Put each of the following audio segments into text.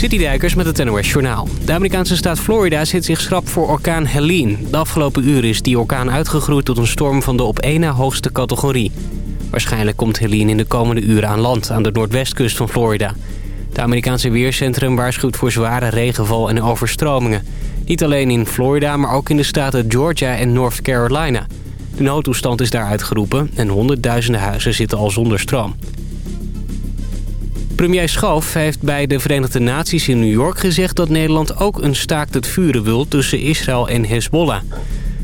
Citydijkers met het NOS Journaal. De Amerikaanse staat Florida zit zich schrap voor orkaan Helene. De afgelopen uren is die orkaan uitgegroeid tot een storm van de op één na hoogste categorie. Waarschijnlijk komt Helene in de komende uren aan land aan de noordwestkust van Florida. Het Amerikaanse weercentrum waarschuwt voor zware regenval en overstromingen. Niet alleen in Florida, maar ook in de staten Georgia en North Carolina. De noodtoestand is daar uitgeroepen en honderdduizenden huizen zitten al zonder stroom. Premier Schoof heeft bij de Verenigde Naties in New York gezegd... dat Nederland ook een staakt het vuren wil tussen Israël en Hezbollah.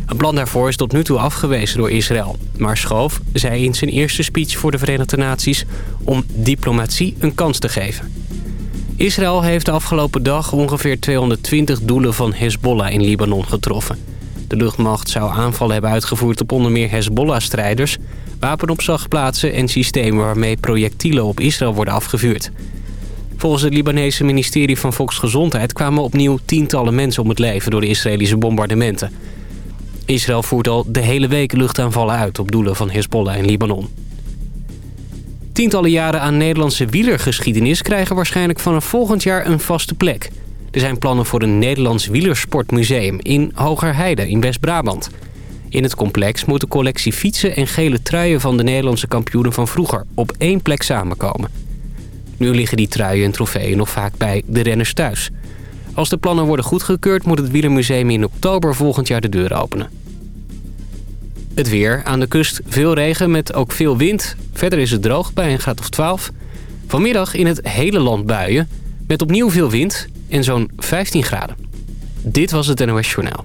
Een plan daarvoor is tot nu toe afgewezen door Israël. Maar Schoof zei in zijn eerste speech voor de Verenigde Naties... om diplomatie een kans te geven. Israël heeft de afgelopen dag ongeveer 220 doelen van Hezbollah in Libanon getroffen. De luchtmacht zou aanvallen hebben uitgevoerd op onder meer Hezbollah-strijders... wapenopslagplaatsen en systemen waarmee projectielen op Israël worden afgevuurd. Volgens het Libanese ministerie van Volksgezondheid kwamen opnieuw tientallen mensen om het leven door de Israëlische bombardementen. Israël voert al de hele week luchtaanvallen uit op doelen van Hezbollah in Libanon. Tientallen jaren aan Nederlandse wielergeschiedenis krijgen waarschijnlijk vanaf volgend jaar een vaste plek. Er zijn plannen voor een Nederlands wielersportmuseum in Hogerheide in West-Brabant. In het complex moet de collectie fietsen en gele truien van de Nederlandse kampioenen van vroeger op één plek samenkomen. Nu liggen die truien en trofeeën nog vaak bij de renners thuis. Als de plannen worden goedgekeurd moet het wielermuseum in oktober volgend jaar de deur openen. Het weer. Aan de kust veel regen met ook veel wind. Verder is het droog bij een graad of 12. Vanmiddag in het hele land buien. Met opnieuw veel wind en zo'n 15 graden. Dit was het NOS Journaal.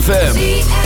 ZFM.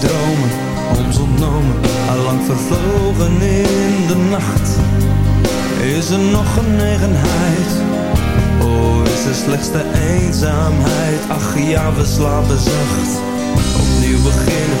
die dromen, ons ontnomen, allang vervlogen in de nacht. Is er nog genegenheid? Oh, is er slechts de eenzaamheid? Ach ja, we slapen zacht. Opnieuw beginnen,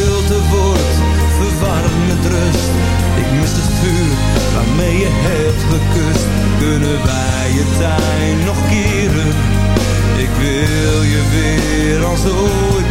Kunnen wij je tijd nog keren? Ik wil je weer als ooit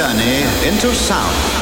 Journey into sound.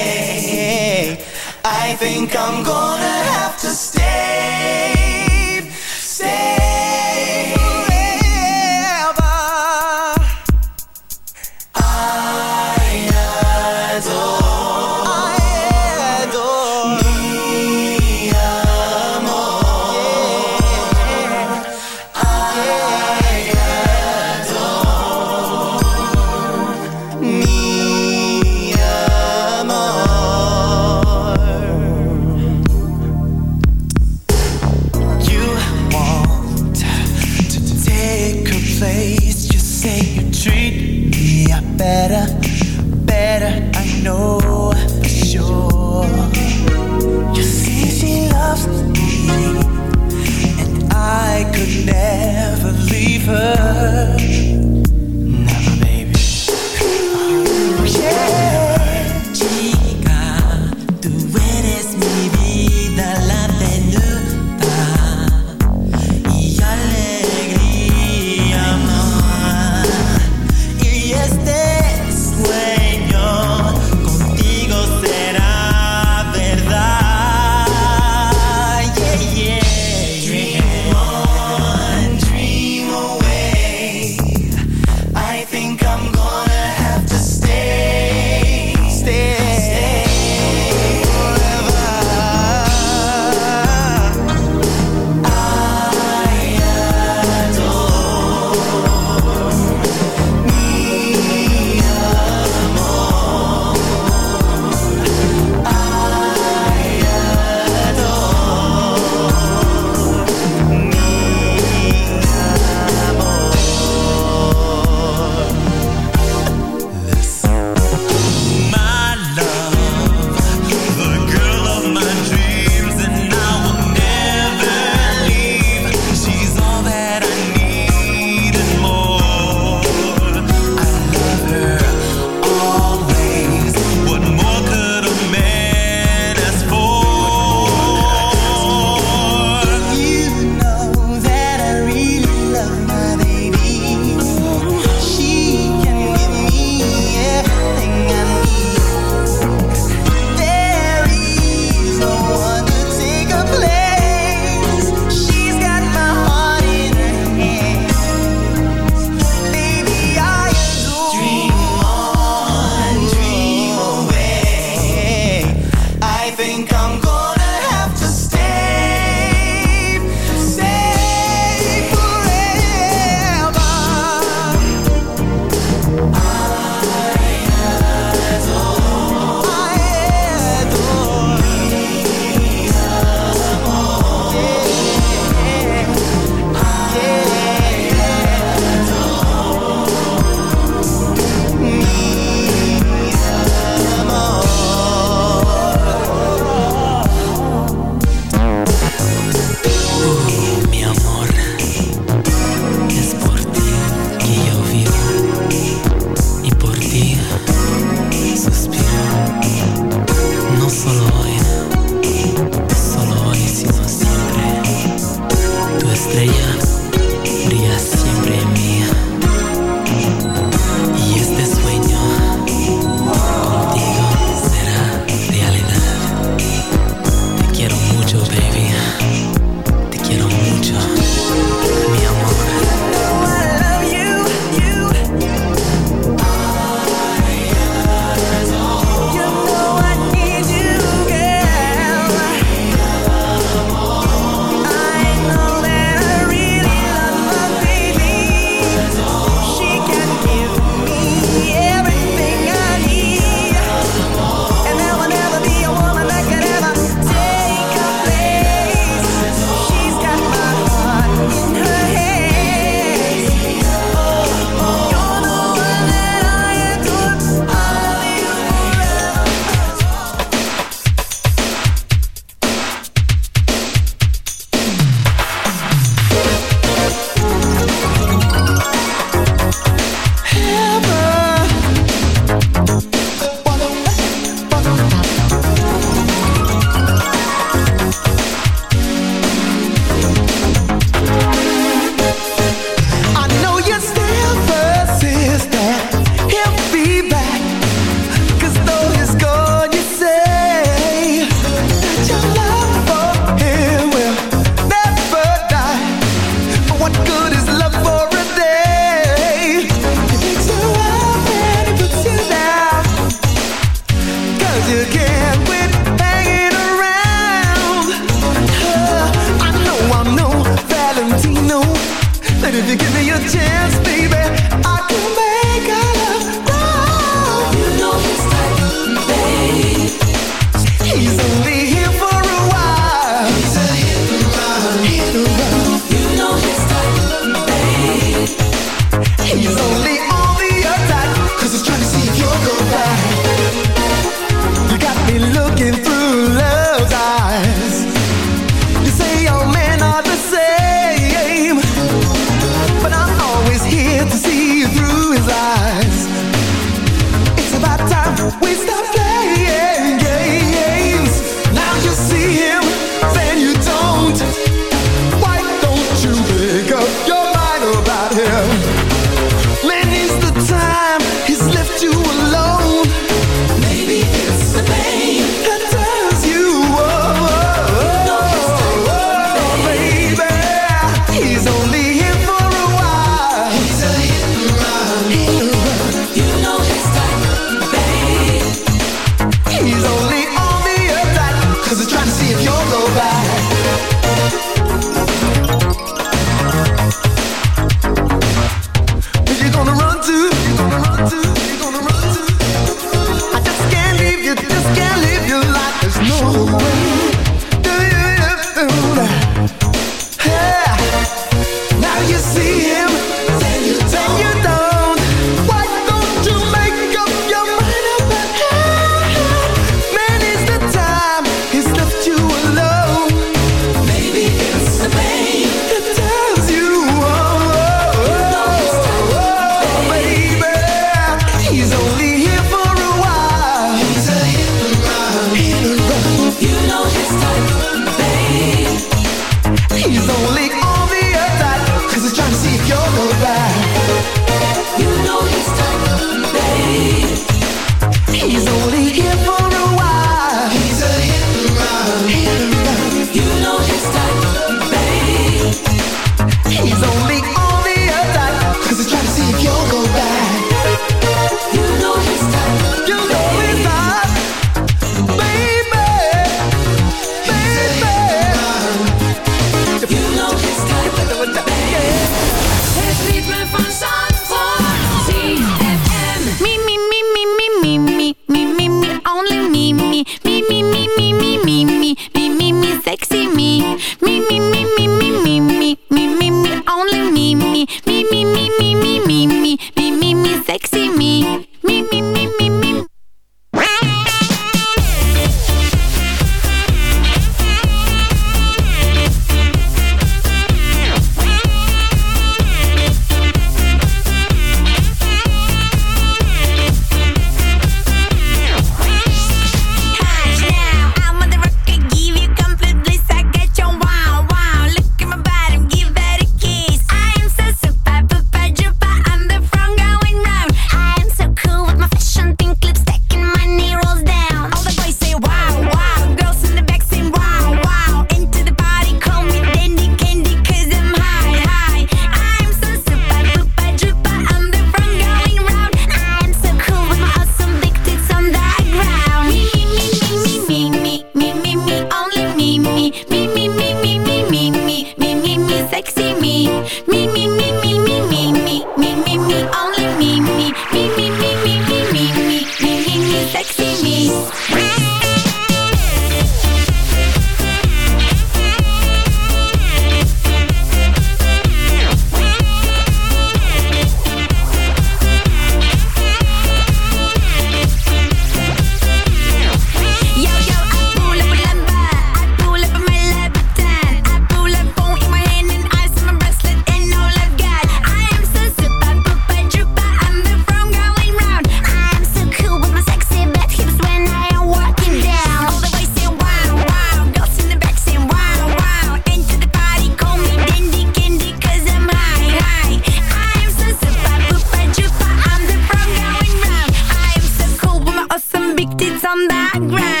some background.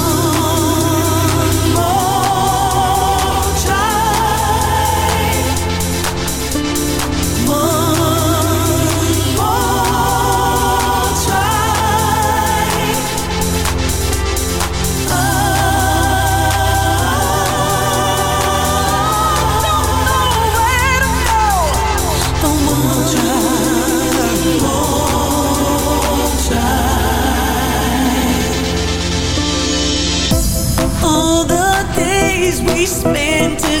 we spent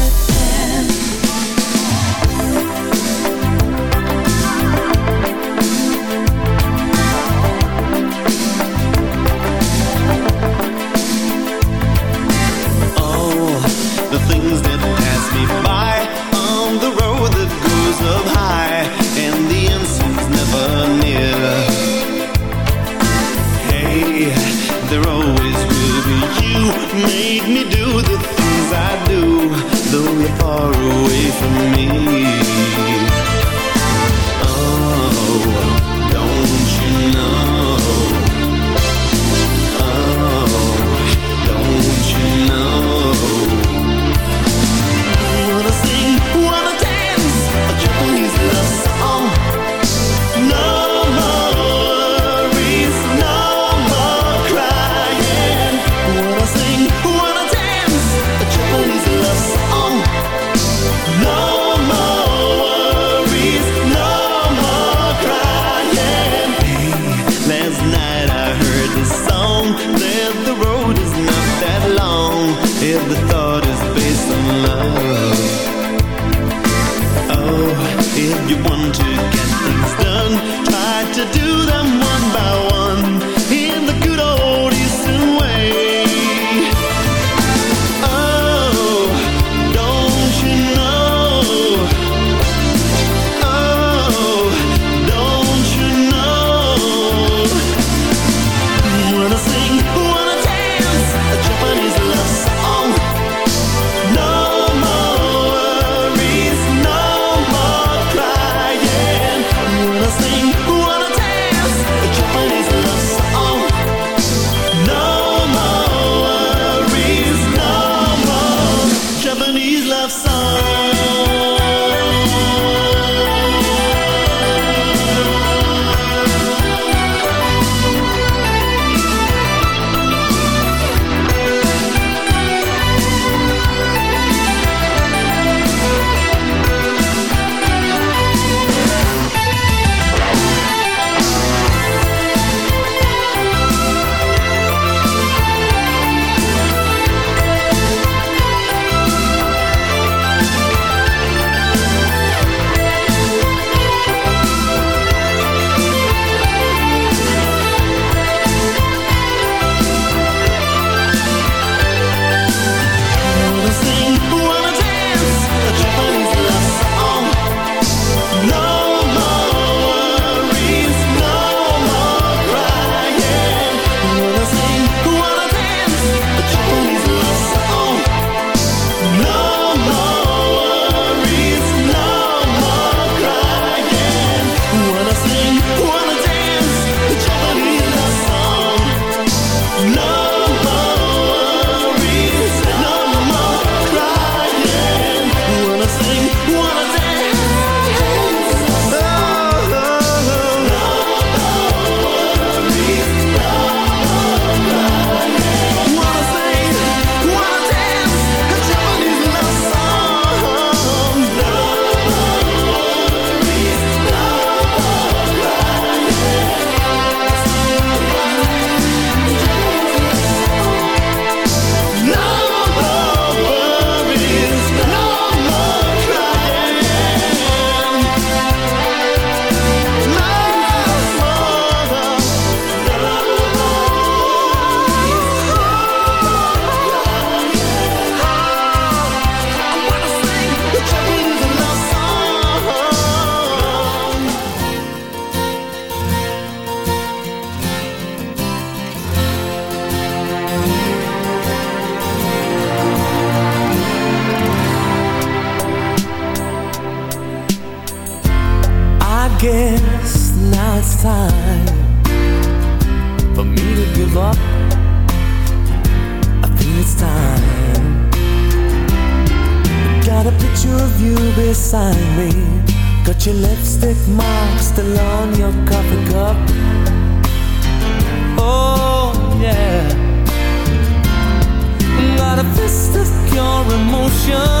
ocean